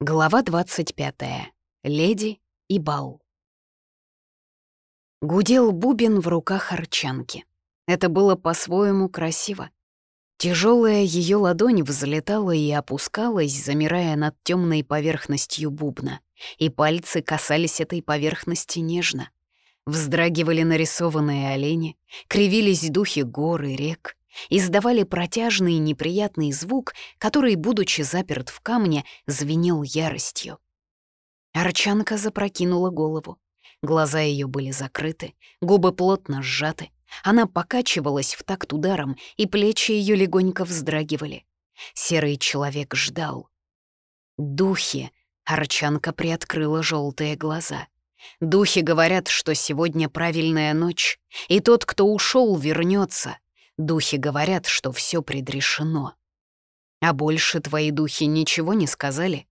Глава 25. Леди и бал. Гудел бубен в руках арчанки. Это было по-своему красиво. Тяжелая ее ладонь взлетала и опускалась, замирая над темной поверхностью бубна, и пальцы касались этой поверхности нежно. Вздрагивали нарисованные олени, кривились духи гор и рек, издавали протяжный неприятный звук, который, будучи заперт в камне, звенел яростью. Арчанка запрокинула голову. Глаза ее были закрыты, губы плотно сжаты. Она покачивалась в такт ударом, и плечи ее легонько вздрагивали. Серый человек ждал. «Духи!» — Арчанка приоткрыла желтые глаза. «Духи говорят, что сегодня правильная ночь, и тот, кто ушел, вернется. Духи говорят, что все предрешено. А больше твои духи ничего не сказали?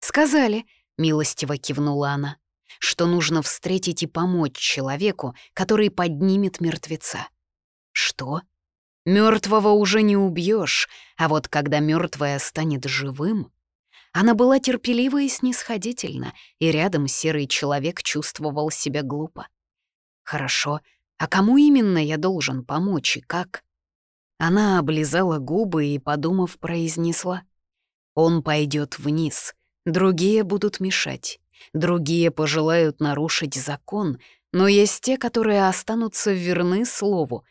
Сказали, милостиво кивнула она, что нужно встретить и помочь человеку, который поднимет мертвеца. Что? Мертвого уже не убьешь, а вот когда мертвое станет живым... Она была терпелива и снисходительна, и рядом серый человек чувствовал себя глупо. «Хорошо, а кому именно я должен помочь и как? Она облизала губы и, подумав, произнесла. Он пойдет вниз, другие будут мешать, другие пожелают нарушить закон, но есть те, которые останутся верны слову.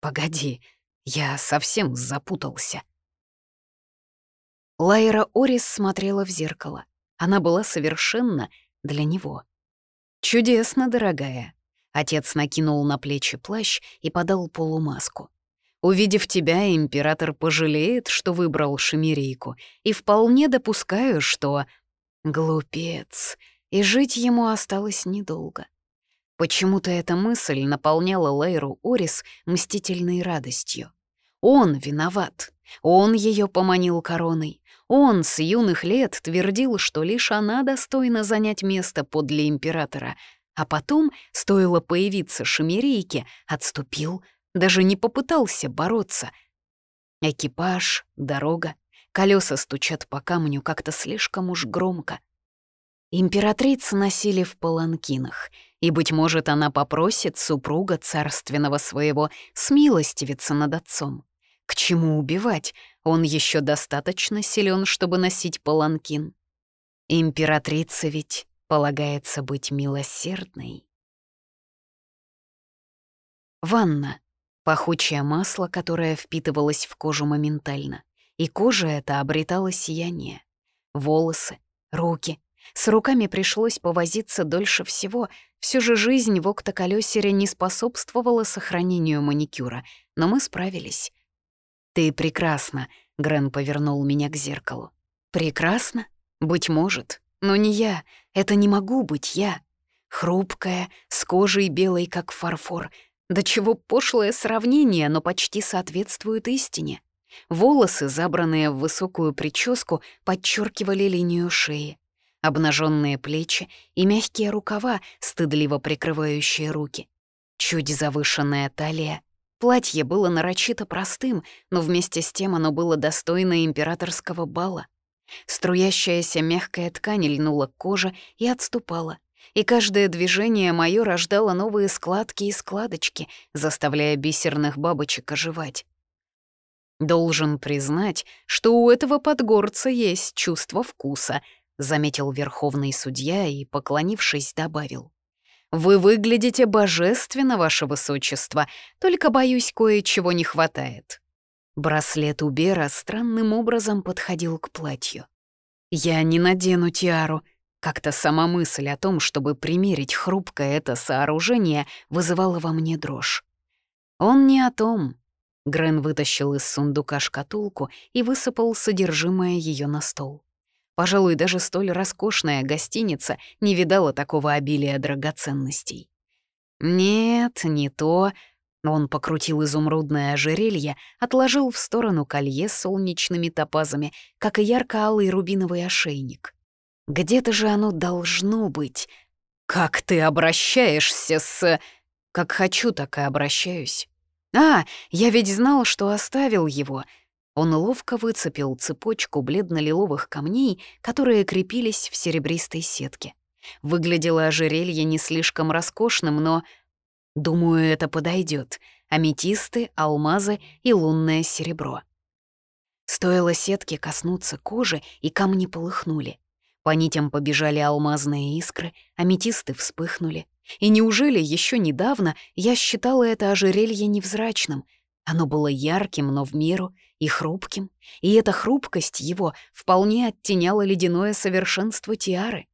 Погоди, я совсем запутался. Лайра Орис смотрела в зеркало. Она была совершенно для него. «Чудесно, дорогая», Отец накинул на плечи плащ и подал полумаску. Увидев тебя, император пожалеет, что выбрал шемерейку, и вполне допускаю, что... Глупец. И жить ему осталось недолго. Почему-то эта мысль наполняла Лейру Орис мстительной радостью. Он виноват. Он ее поманил короной. Он с юных лет твердил, что лишь она достойна занять место подле императора — а потом, стоило появиться шемерейке, отступил, даже не попытался бороться. Экипаж, дорога, колеса стучат по камню как-то слишком уж громко. Императрицу носили в паланкинах, и, быть может, она попросит супруга царственного своего смилостивиться над отцом. К чему убивать? Он еще достаточно силен, чтобы носить паланкин. Императрица ведь полагается быть милосердной. Ванна. Пахучее масло, которое впитывалось в кожу моментально. И кожа эта обретала сияние. Волосы, руки. С руками пришлось повозиться дольше всего. Все же жизнь в октоколёсере не способствовала сохранению маникюра, но мы справились. «Ты прекрасна», — Грен повернул меня к зеркалу. «Прекрасно? Быть может, но не я, это не могу быть я. Хрупкая, с кожей белой, как фарфор. До чего пошлое сравнение, но почти соответствует истине. Волосы, забранные в высокую прическу, подчеркивали линию шеи. Обнаженные плечи и мягкие рукава, стыдливо прикрывающие руки. Чуть завышенная талия. Платье было нарочито простым, но вместе с тем оно было достойно императорского бала. Струящаяся мягкая ткань льнула к коже и отступала, и каждое движение моё рождало новые складки и складочки, заставляя бисерных бабочек оживать. «Должен признать, что у этого подгорца есть чувство вкуса», — заметил верховный судья и, поклонившись, добавил. «Вы выглядите божественно, ваше высочество, только, боюсь, кое-чего не хватает». Браслет Убера странным образом подходил к платью. «Я не надену тиару», как-то сама мысль о том, чтобы примерить хрупкое это сооружение, вызывала во мне дрожь. «Он не о том». Грен вытащил из сундука шкатулку и высыпал содержимое ее на стол. Пожалуй, даже столь роскошная гостиница не видала такого обилия драгоценностей. «Нет, не то», он покрутил изумрудное ожерелье, отложил в сторону колье с солнечными топазами, как и ярко-алый рубиновый ошейник. Где-то же оно должно быть. Как ты обращаешься с... Как хочу, так и обращаюсь. А, я ведь знал, что оставил его. Он ловко выцепил цепочку бледно-лиловых камней, которые крепились в серебристой сетке. Выглядело ожерелье не слишком роскошным, но... Думаю, это подойдет. Аметисты, алмазы и лунное серебро. Стоило сетке коснуться кожи, и камни полыхнули. По нитям побежали алмазные искры, аметисты вспыхнули. И неужели еще недавно я считала это ожерелье невзрачным? Оно было ярким, но в меру, и хрупким, и эта хрупкость его вполне оттеняла ледяное совершенство тиары.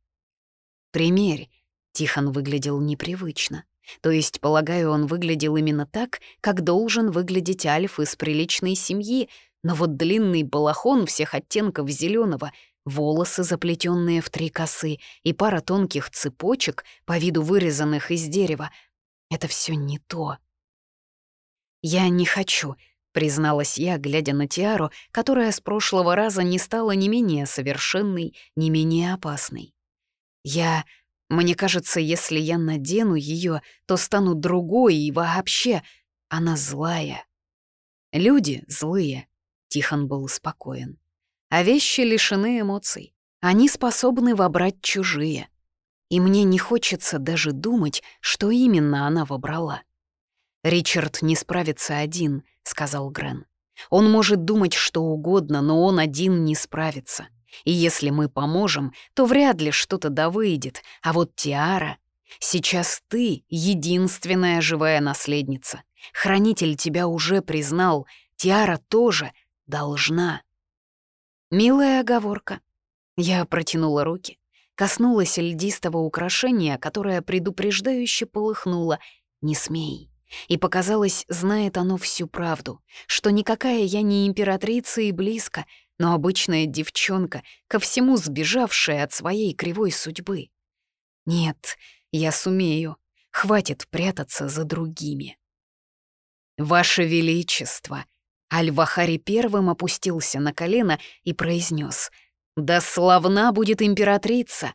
«Примерь», — Тихон выглядел непривычно. То есть, полагаю, он выглядел именно так, как должен выглядеть Альф из приличной семьи, но вот длинный балахон всех оттенков зеленого, волосы, заплетенные в три косы, и пара тонких цепочек, по виду вырезанных из дерева — это все не то. «Я не хочу», — призналась я, глядя на Тиару, которая с прошлого раза не стала ни менее совершенной, ни менее опасной. «Я... Мне кажется, если я надену ее, то стану другой и вообще... Она злая». «Люди злые», — Тихон был спокоен. «А вещи лишены эмоций. Они способны вобрать чужие. И мне не хочется даже думать, что именно она вобрала. «Ричард не справится один», — сказал Грен. «Он может думать что угодно, но он один не справится. И если мы поможем, то вряд ли что-то да выйдет. А вот Тиара... Сейчас ты — единственная живая наследница. Хранитель тебя уже признал. Тиара тоже должна». Милая оговорка. Я протянула руки, коснулась льдистого украшения, которое предупреждающе полыхнуло. «Не смей». И показалось, знает оно всю правду, что никакая я не императрица и близко, но обычная девчонка, ко всему сбежавшая от своей кривой судьбы. Нет, я сумею, хватит прятаться за другими. «Ваше Величество!» Аль-Вахари первым опустился на колено и произнес: «Да славна будет императрица!»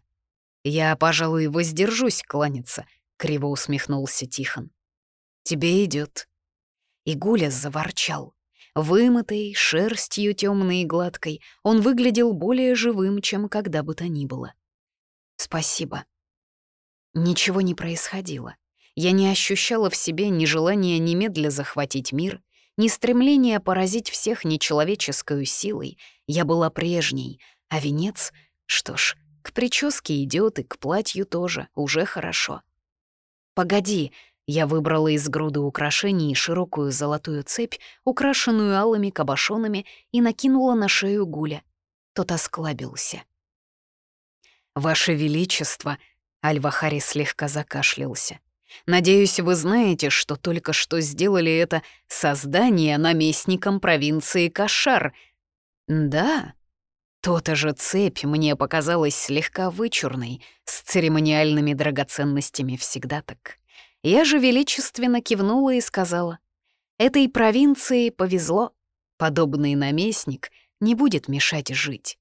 «Я, пожалуй, воздержусь кланяться», — криво усмехнулся Тихон. Тебе идет. И Гуля заворчал. Вымытый, шерстью темной и гладкой, он выглядел более живым, чем когда бы то ни было. «Спасибо». Ничего не происходило. Я не ощущала в себе ни желания немедля захватить мир, ни стремления поразить всех нечеловеческой силой. Я была прежней, а венец, что ж, к прическе идет и к платью тоже, уже хорошо. «Погоди», я выбрала из груды украшений широкую золотую цепь, украшенную алыми кабошонами, и накинула на шею Гуля. Тот осклабился. «Ваше Величество!» — Альвахари слегка закашлялся. «Надеюсь, вы знаете, что только что сделали это создание наместником провинции Кашар». «Да?» То-то же цепь мне показалась слегка вычурной, с церемониальными драгоценностями всегда так. Я же величественно кивнула и сказала, «Этой провинции повезло. Подобный наместник не будет мешать жить».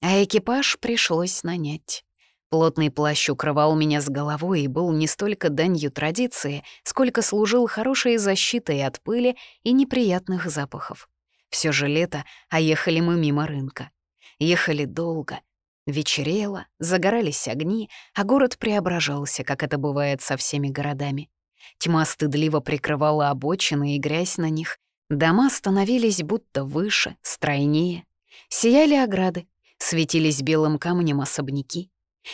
А экипаж пришлось нанять. Плотный плащ укрывал меня с головой и был не столько данью традиции, сколько служил хорошей защитой от пыли и неприятных запахов. Все же лето, а ехали мы мимо рынка. Ехали долго — Вечерело, загорались огни, а город преображался, как это бывает со всеми городами. Тьма стыдливо прикрывала обочины и грязь на них. Дома становились будто выше, стройнее. Сияли ограды, светились белым камнем особняки.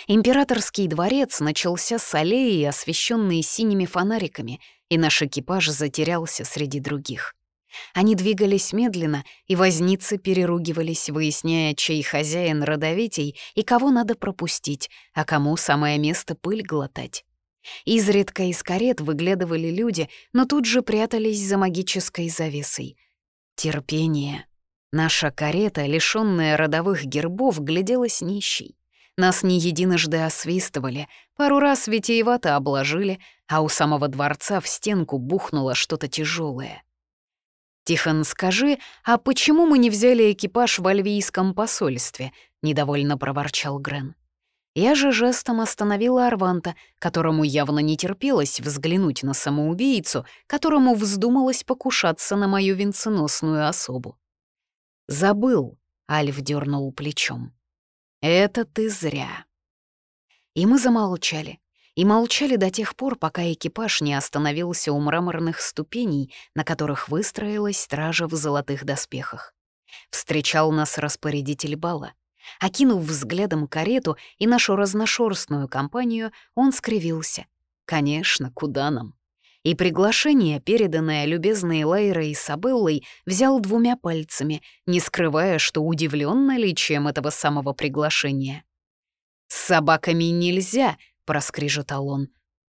Императорский дворец начался с аллеи, освещенной синими фонариками, и наш экипаж затерялся среди других. Они двигались медленно, и возницы переругивались, выясняя, чей хозяин родовитей и кого надо пропустить, а кому самое место пыль глотать. Изредка из карет выглядывали люди, но тут же прятались за магической завесой. Терпение. Наша карета, лишённая родовых гербов, гляделась нищей. Нас не единожды освистывали, пару раз витиевато обложили, а у самого дворца в стенку бухнуло что-то тяжелое. «Тихон, скажи, а почему мы не взяли экипаж в альвийском посольстве?» — недовольно проворчал Грен. Я же жестом остановила Арванта, которому явно не терпелось взглянуть на самоубийцу, которому вздумалось покушаться на мою венценосную особу. «Забыл», — Альф дернул плечом. «Это ты зря». И мы замолчали. И молчали до тех пор, пока экипаж не остановился у мраморных ступеней, на которых выстроилась стража в золотых доспехах. Встречал нас распорядитель бала. Окинув взглядом карету и нашу разношерстную компанию, он скривился. «Конечно, куда нам?» И приглашение, переданное любезной Лейрой и Сабеллой, взял двумя пальцами, не скрывая, что удивлен наличием этого самого приглашения. «С собаками нельзя!» — проскрижетал он.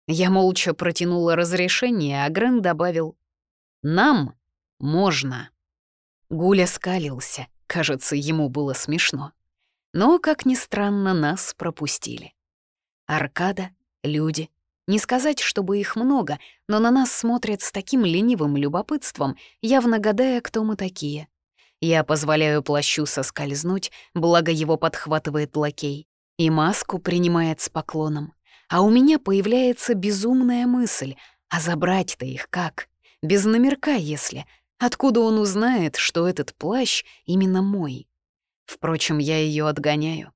Я молча протянула разрешение, а Грен добавил «Нам можно». Гуля скалился, кажется, ему было смешно. Но, как ни странно, нас пропустили. Аркада, люди. Не сказать, чтобы их много, но на нас смотрят с таким ленивым любопытством, явно гадая, кто мы такие. Я позволяю плащу соскользнуть, благо его подхватывает лакей, и маску принимает с поклоном. А у меня появляется безумная мысль, а забрать-то их как? Без номерка, если. Откуда он узнает, что этот плащ именно мой? Впрочем, я ее отгоняю.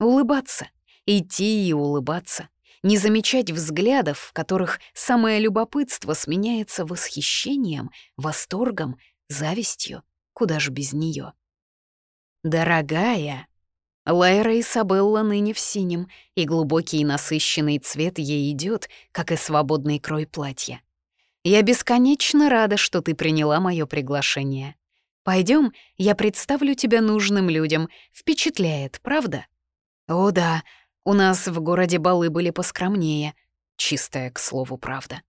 Улыбаться, идти и улыбаться, не замечать взглядов, в которых самое любопытство сменяется восхищением, восторгом, завистью, куда ж без нее. «Дорогая!» Лайра Исабелла ныне в синем, и глубокий насыщенный цвет ей идет, как и свободный крой платья. Я бесконечно рада, что ты приняла мое приглашение. Пойдем, я представлю тебя нужным людям. Впечатляет, правда? О да, у нас в городе балы были поскромнее. Чистая, к слову, правда.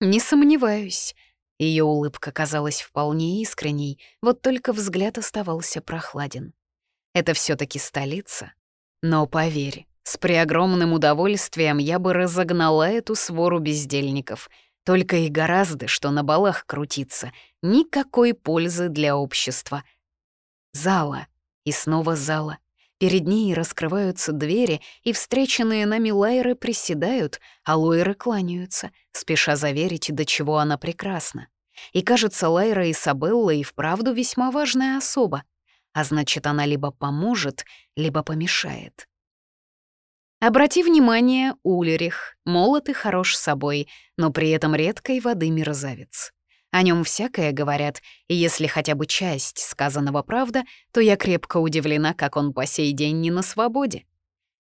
Не сомневаюсь. Ее улыбка казалась вполне искренней, вот только взгляд оставался прохладен. Это все таки столица. Но поверь, с преогромным удовольствием я бы разогнала эту свору бездельников — только и гораздо, что на балах крутиться. Никакой пользы для общества. Зала. И снова зала. Перед ней раскрываются двери, и встреченные нами лайры приседают, а лойры кланяются, спеша заверить, до чего она прекрасна. И кажется, Лайра Исабелла и вправду весьма важная особа. А значит, она либо поможет, либо помешает. Обрати внимание, Улерих, молод и хорош собой, но при этом редкой воды мерзавец. О нем всякое говорят, и если хотя бы часть сказанного правда, то я крепко удивлена, как он по сей день не на свободе.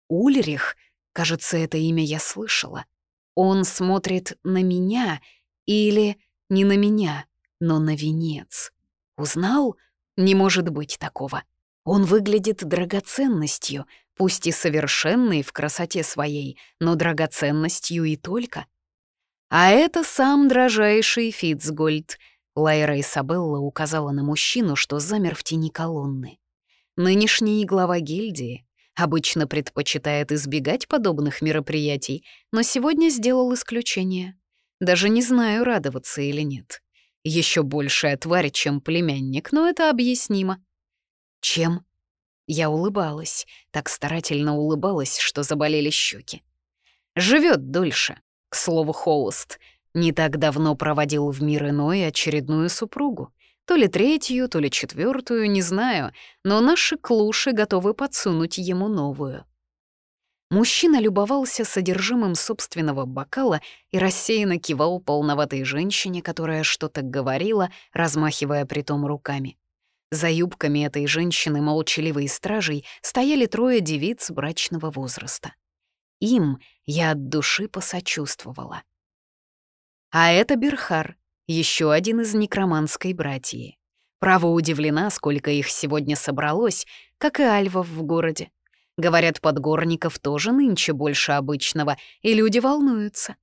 Ульрих, кажется, это имя я слышала. Он смотрит на меня или не на меня, но на венец. Узнал? Не может быть такого. Он выглядит драгоценностью, пусть и совершенной в красоте своей, но драгоценностью и только. А это сам дрожайший Фитцгольд. Лайра Исабелла указала на мужчину, что замер в тени колонны. Нынешний глава гильдии обычно предпочитает избегать подобных мероприятий, но сегодня сделал исключение. Даже не знаю, радоваться или нет. Еще большая тварь, чем племянник, но это объяснимо. Чем? Я улыбалась, так старательно улыбалась, что заболели щеки. Живет дольше, к слову, холост. Не так давно проводил в мир иной очередную супругу. То ли третью, то ли четвертую, не знаю, но наши клуши готовы подсунуть ему новую. Мужчина любовался содержимым собственного бокала и рассеянно кивал полноватой женщине, которая что-то говорила, размахивая притом руками. За юбками этой женщины, молчаливой стражей, стояли трое девиц брачного возраста. Им я от души посочувствовала. А это Берхар, еще один из некроманской братьи. Право удивлена, сколько их сегодня собралось, как и альвов в городе. Говорят, подгорников тоже нынче больше обычного, и люди волнуются.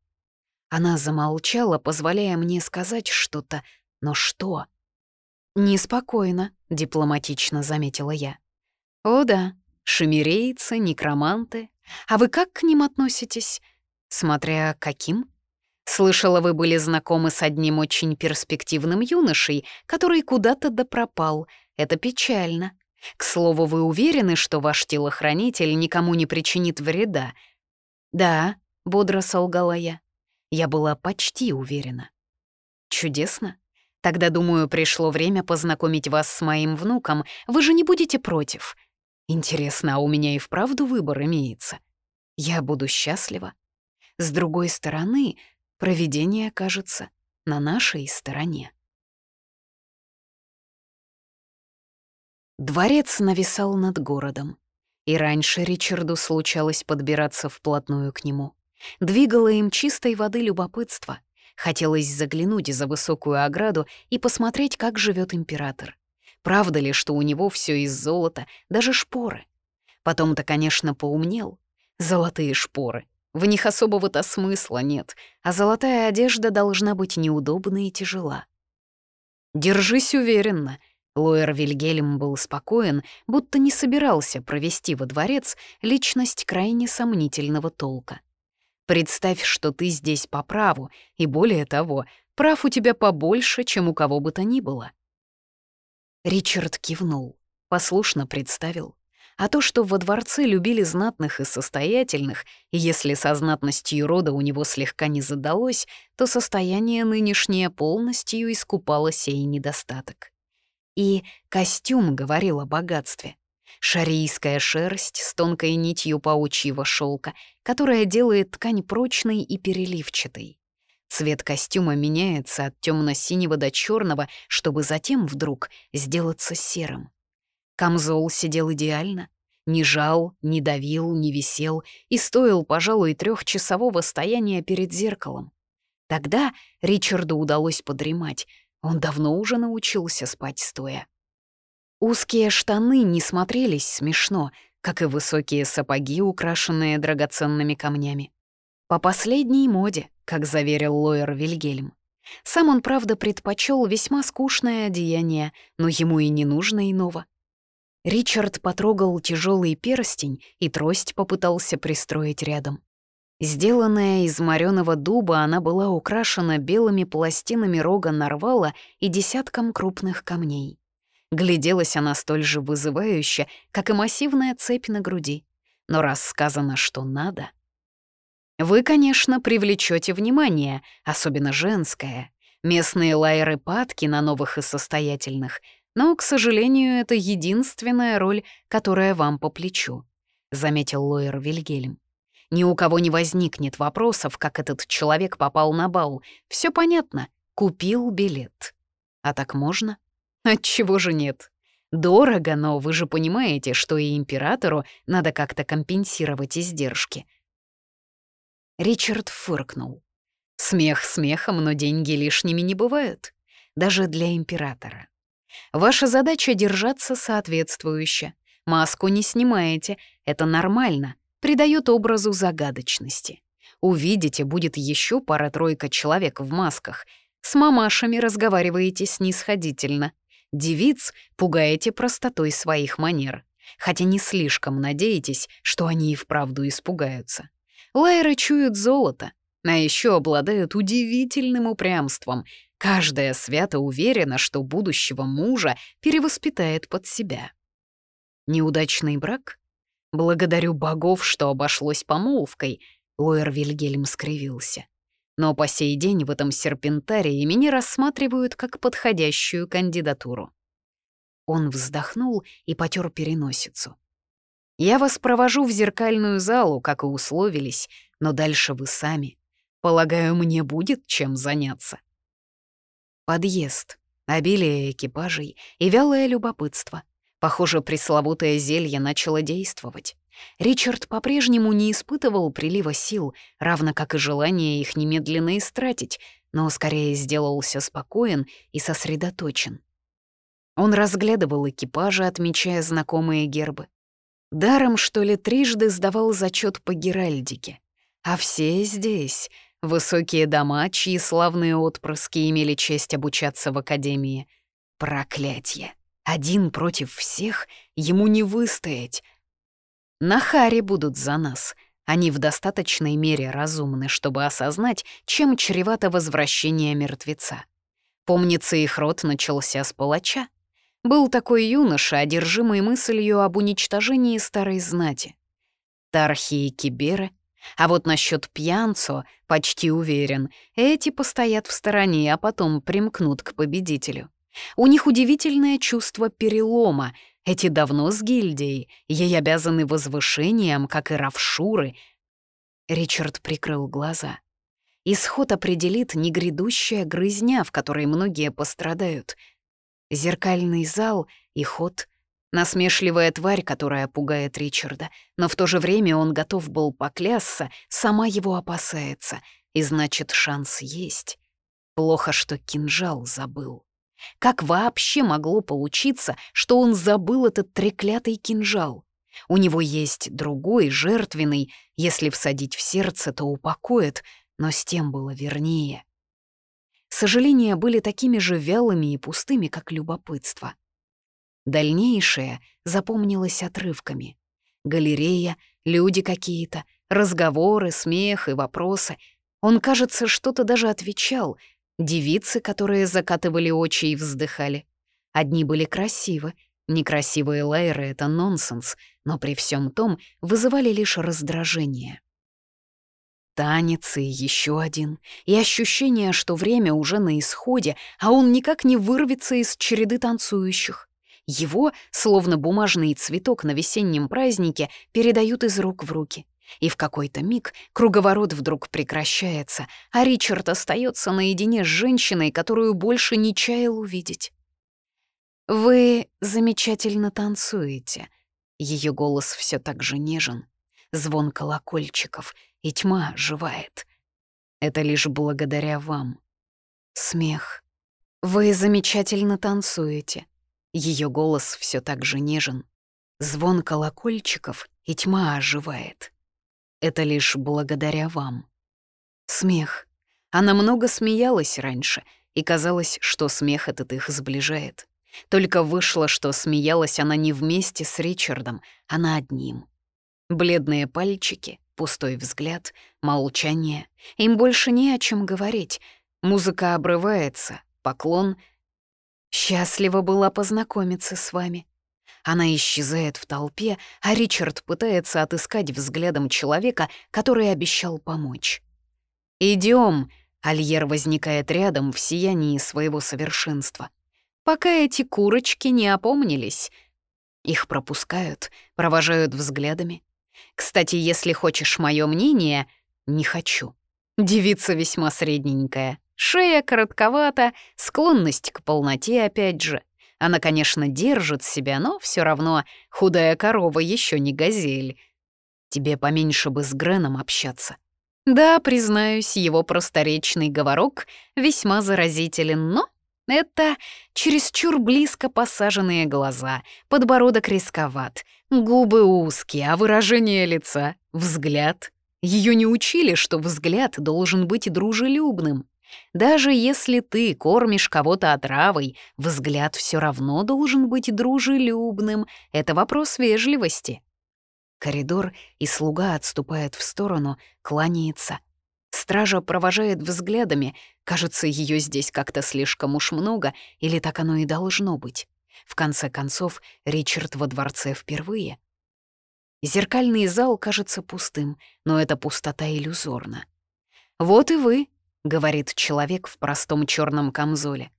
Она замолчала, позволяя мне сказать что-то, но что? «Неспокойно», — дипломатично заметила я. «О да, шемерейцы, некроманты. А вы как к ним относитесь? Смотря каким?» Слышала, вы были знакомы с одним очень перспективным юношей, который куда-то допропал. Это печально. К слову, вы уверены, что ваш телохранитель никому не причинит вреда? Да, бодро солгала я. Я была почти уверена. Чудесно. Тогда, думаю, пришло время познакомить вас с моим внуком. Вы же не будете против. Интересно, а у меня и вправду выбор имеется. Я буду счастлива. С другой стороны, провидение, кажется, на нашей стороне. Дворец нависал над городом. И раньше Ричарду случалось подбираться вплотную к нему. Двигало им чистой воды любопытство. Хотелось заглянуть за высокую ограду и посмотреть, как живет император. Правда ли, что у него все из золота, даже шпоры? Потом-то, конечно, поумнел. Золотые шпоры. В них особого-то смысла нет, а золотая одежда должна быть неудобна и тяжела. «Держись уверенно», Лоер Вильгельм был спокоен, будто не собирался провести во дворец личность крайне сомнительного толка. Представь, что ты здесь по праву, и более того, прав у тебя побольше, чем у кого бы то ни было. Ричард кивнул, послушно представил. А то, что во дворце любили знатных и состоятельных, и если со знатностью рода у него слегка не задалось, то состояние нынешнее полностью искупало сей недостаток. И костюм говорил о богатстве. Шарийская шерсть с тонкой нитью паучьего шелка, которая делает ткань прочной и переливчатой. Цвет костюма меняется от темно-синего до черного, чтобы затем вдруг сделаться серым. Камзол сидел идеально, не жал, не давил, не висел и стоил, пожалуй, трехчасового стояния перед зеркалом. Тогда Ричарду удалось подремать, он давно уже научился спать стоя. Узкие штаны не смотрелись смешно, как и высокие сапоги, украшенные драгоценными камнями. По последней моде, как заверил Лойер Вильгельм. Сам он, правда, предпочел весьма скучное одеяние, но ему и не нужно иного. Ричард потрогал тяжелый перстень и трость попытался пристроить рядом. Сделанная из мореного дуба, она была украшена белыми пластинами рога нарвала и десятком крупных камней. Гляделась она столь же вызывающе, как и массивная цепь на груди. Но раз сказано, что надо... Вы, конечно, привлечете внимание, особенно женское. Местные лайеры падки на новых и состоятельных, но, к сожалению, это единственная роль, которая вам по плечу», — заметил лоер Вильгельм. «Ни у кого не возникнет вопросов, как этот человек попал на бал. Все понятно. Купил билет. А так можно?» Отчего же нет? Дорого, но вы же понимаете, что и императору надо как-то компенсировать издержки. Ричард фыркнул. Смех смехом, но деньги лишними не бывают. Даже для императора. Ваша задача — держаться соответствующе. Маску не снимаете, это нормально, придает образу загадочности. Увидите, будет еще пара-тройка человек в масках. С мамашами разговариваете снисходительно. Девиц пугаете простотой своих манер, хотя не слишком надеетесь, что они и вправду испугаются. Лайры чуют золото, а еще обладают удивительным упрямством. Каждая свято уверена, что будущего мужа перевоспитает под себя. Неудачный брак? Благодарю богов, что обошлось помолвкой, Лойер Вильгельм скривился но по сей день в этом серпентарии меня рассматривают как подходящую кандидатуру. Он вздохнул и потер переносицу. «Я вас провожу в зеркальную залу, как и условились, но дальше вы сами. Полагаю, мне будет чем заняться». Подъезд, обилие экипажей и вялое любопытство. Похоже, пресловутое зелье начало действовать. Ричард по-прежнему не испытывал прилива сил, равно как и желание их немедленно истратить, но скорее сделался спокоен и сосредоточен. Он разглядывал экипажи, отмечая знакомые гербы. Даром, что ли, трижды сдавал зачет по Геральдике. А все здесь — высокие дома, чьи славные отпрыски имели честь обучаться в академии. Проклятье! Один против всех ему не выстоять — на Харе будут за нас. Они в достаточной мере разумны, чтобы осознать, чем чревато возвращение мертвеца. Помнится, их род начался с палача. Был такой юноша, одержимый мыслью об уничтожении старой знати. Тархи и Киберы. А вот насчет пьянцо, почти уверен, эти постоят в стороне, а потом примкнут к победителю. У них удивительное чувство перелома. Эти давно с гильдией, ей обязаны возвышением, как и равшуры. Ричард прикрыл глаза. Исход определит не грядущая грызня, в которой многие пострадают. Зеркальный зал и ход — насмешливая тварь, которая пугает Ричарда, но в то же время он готов был поклясться, сама его опасается, и значит, шанс есть. Плохо, что кинжал забыл. Как вообще могло получиться, что он забыл этот треклятый кинжал? У него есть другой, жертвенный, если всадить в сердце, то упокоит, но с тем было вернее. Сожаления были такими же вялыми и пустыми, как любопытство. Дальнейшее запомнилось отрывками. Галерея, люди какие-то, разговоры, смех и вопросы. Он, кажется, что-то даже отвечал. Девицы, которые закатывали очи и вздыхали. Одни были красивы, некрасивые лайры — это нонсенс, но при всем том вызывали лишь раздражение. Танец и еще один, и ощущение, что время уже на исходе, а он никак не вырвется из череды танцующих. Его, словно бумажный цветок на весеннем празднике, передают из рук в руки. И в какой-то миг круговорот вдруг прекращается, а Ричард остается наедине с женщиной, которую больше не чаял увидеть. «Вы замечательно танцуете», — ее голос все так же нежен. Звон колокольчиков — и тьма оживает. Это лишь благодаря вам. Смех. Вы замечательно танцуете. Ее голос все так же нежен. Звон колокольчиков, и тьма оживает. Это лишь благодаря вам. Смех. Она много смеялась раньше, и казалось, что смех этот их сближает. Только вышло, что смеялась она не вместе с Ричардом, а одним. Бледные пальчики, Пустой взгляд, молчание. Им больше не о чем говорить. Музыка обрывается, поклон. «Счастлива была познакомиться с вами». Она исчезает в толпе, а Ричард пытается отыскать взглядом человека, который обещал помочь. Идем, Альер возникает рядом в сиянии своего совершенства. Пока эти курочки не опомнились. Их пропускают, провожают взглядами. Кстати, если хочешь мое мнение, не хочу. Девица весьма средненькая. Шея коротковата, склонность к полноте опять же. Она, конечно, держит себя, но все равно худая корова еще не газель. Тебе поменьше бы с Греном общаться. Да, признаюсь, его просторечный говорок весьма заразителен, но это чересчур близко посаженные глаза, подбородок рисковат, губы узкие, а выражение лица — взгляд. Ее не учили, что взгляд должен быть дружелюбным. Даже если ты кормишь кого-то отравой, взгляд все равно должен быть дружелюбным. Это вопрос вежливости. Коридор, и слуга отступает в сторону, кланяется — Стража провожает взглядами. Кажется, ее здесь как-то слишком уж много, или так оно и должно быть. В конце концов, Ричард во дворце впервые. Зеркальный зал кажется пустым, но эта пустота иллюзорна. «Вот и вы», — говорит человек в простом черном камзоле.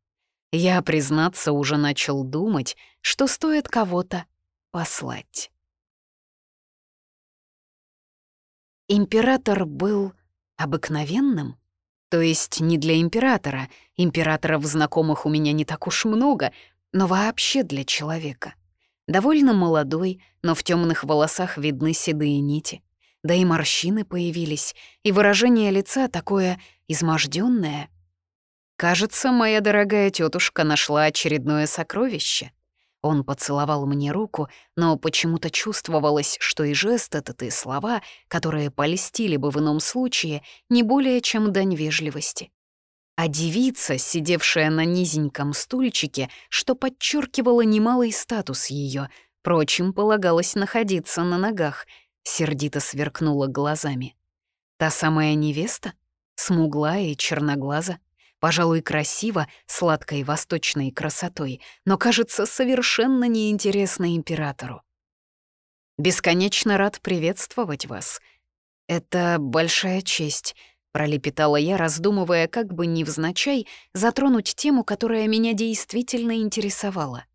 «Я, признаться, уже начал думать, что стоит кого-то послать». Император был Обыкновенным? То есть не для императора. Императоров знакомых у меня не так уж много, но вообще для человека. Довольно молодой, но в темных волосах видны седые нити. Да и морщины появились, и выражение лица такое изможденное. Кажется, моя дорогая тетушка нашла очередное сокровище. Он поцеловал мне руку, но почему-то чувствовалось, что и жест этот, и слова, которые полистили бы в ином случае, не более чем дань вежливости. А девица, сидевшая на низеньком стульчике, что подчеркивало немалый статус ее, прочим, полагалось находиться на ногах, сердито сверкнула глазами. Та самая невеста? Смуглая и черноглаза? Пожалуй, красиво, сладкой восточной красотой, но кажется совершенно неинтересной императору. «Бесконечно рад приветствовать вас. Это большая честь», — пролепетала я, раздумывая, как бы невзначай затронуть тему, которая меня действительно интересовала.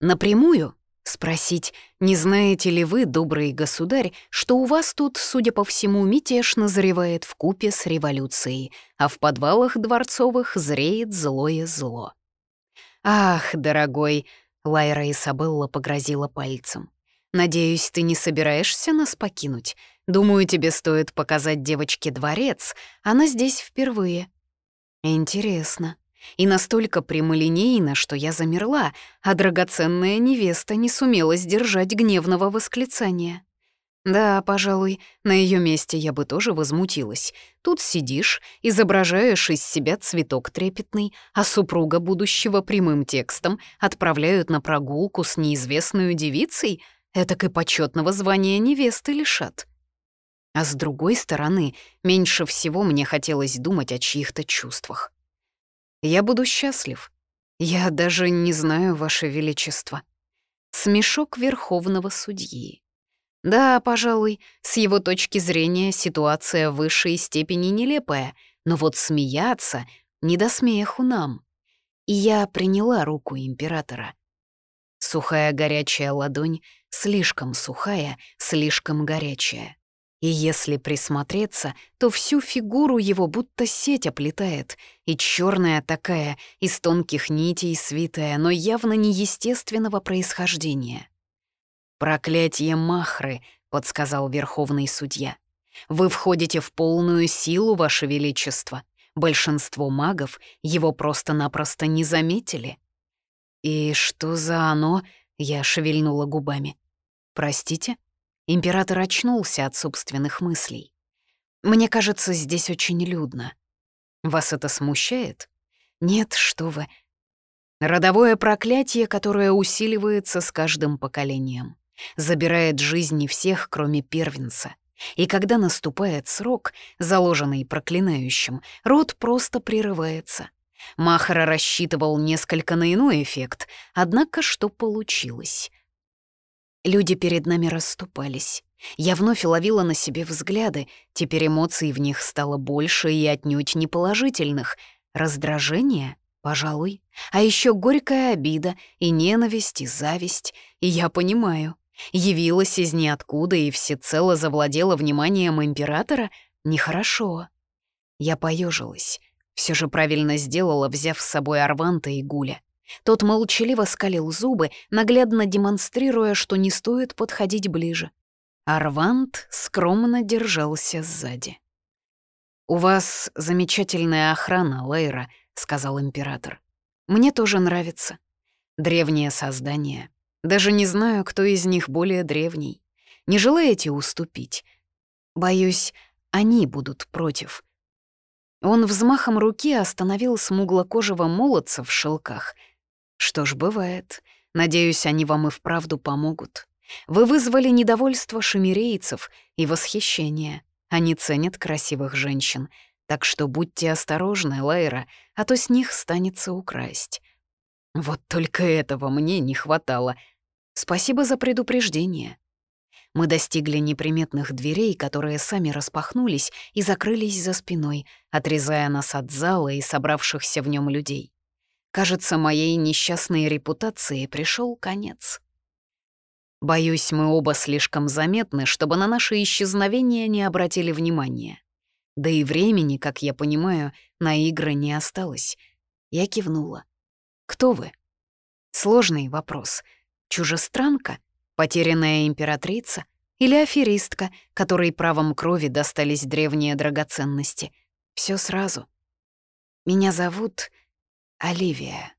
Напрямую Спросить, не знаете ли вы, добрый государь, что у вас тут, судя по всему, мятеж назревает в купе с революцией, а в подвалах дворцовых зреет злое зло. «Ах, дорогой!» — Лайра Isabella погрозила пальцем. «Надеюсь, ты не собираешься нас покинуть? Думаю, тебе стоит показать девочке дворец. Она здесь впервые». «Интересно и настолько прямолинейно, что я замерла, а драгоценная невеста не сумела сдержать гневного восклицания. Да, пожалуй, на ее месте я бы тоже возмутилась. Тут сидишь, изображаешь из себя цветок трепетный, а супруга будущего прямым текстом отправляют на прогулку с неизвестной девицей, этак и почетного звания невесты лишат. А с другой стороны, меньше всего мне хотелось думать о чьих-то чувствах. Я буду счастлив. Я даже не знаю, Ваше Величество. Смешок верховного судьи. Да, пожалуй, с его точки зрения ситуация в высшей степени нелепая, но вот смеяться не до смеху нам. И я приняла руку императора. Сухая горячая ладонь, слишком сухая, слишком горячая. И если присмотреться, то всю фигуру его будто сеть оплетает, и черная такая, из тонких нитей свитая, но явно неестественного происхождения. «Проклятие Махры», — подсказал верховный судья. «Вы входите в полную силу, Ваше Величество. Большинство магов его просто-напросто не заметили». «И что за оно?» — я шевельнула губами. «Простите?» Император очнулся от собственных мыслей. «Мне кажется, здесь очень людно. Вас это смущает? Нет, что вы. Родовое проклятие, которое усиливается с каждым поколением. Забирает жизни всех, кроме первенца. И когда наступает срок, заложенный проклинающим, род просто прерывается. Махара рассчитывал несколько на иной эффект, однако что получилось — Люди перед нами расступались. Я вновь ловила на себе взгляды, теперь эмоций в них стало больше и отнюдь не положительных. Раздражение, пожалуй, а еще горькая обида и ненависть, и зависть. И я понимаю, явилась из ниоткуда и всецело завладела вниманием императора — нехорошо. Я поежилась, все же правильно сделала, взяв с собой Арванта и Гуля. Тот молчаливо скалил зубы, наглядно демонстрируя, что не стоит подходить ближе. Арвант скромно держался сзади. «У вас замечательная охрана, Лейра», — сказал император. «Мне тоже нравится. Древнее создание. Даже не знаю, кто из них более древний. Не желаете уступить? Боюсь, они будут против». Он взмахом руки остановил смуглокожего молодца в шелках — что ж, бывает. Надеюсь, они вам и вправду помогут. Вы вызвали недовольство шемерейцев и восхищение. Они ценят красивых женщин. Так что будьте осторожны, Лайра, а то с них станется украсть. Вот только этого мне не хватало. Спасибо за предупреждение. Мы достигли неприметных дверей, которые сами распахнулись и закрылись за спиной, отрезая нас от зала и собравшихся в нем людей. Кажется, моей несчастной репутации пришел конец. Боюсь, мы оба слишком заметны, чтобы на наше исчезновение не обратили внимания. Да и времени, как я понимаю, на игры не осталось. Я кивнула. «Кто вы?» Сложный вопрос. Чужестранка? Потерянная императрица? Или аферистка, которой правом крови достались древние драгоценности? Все сразу. Меня зовут Оливия.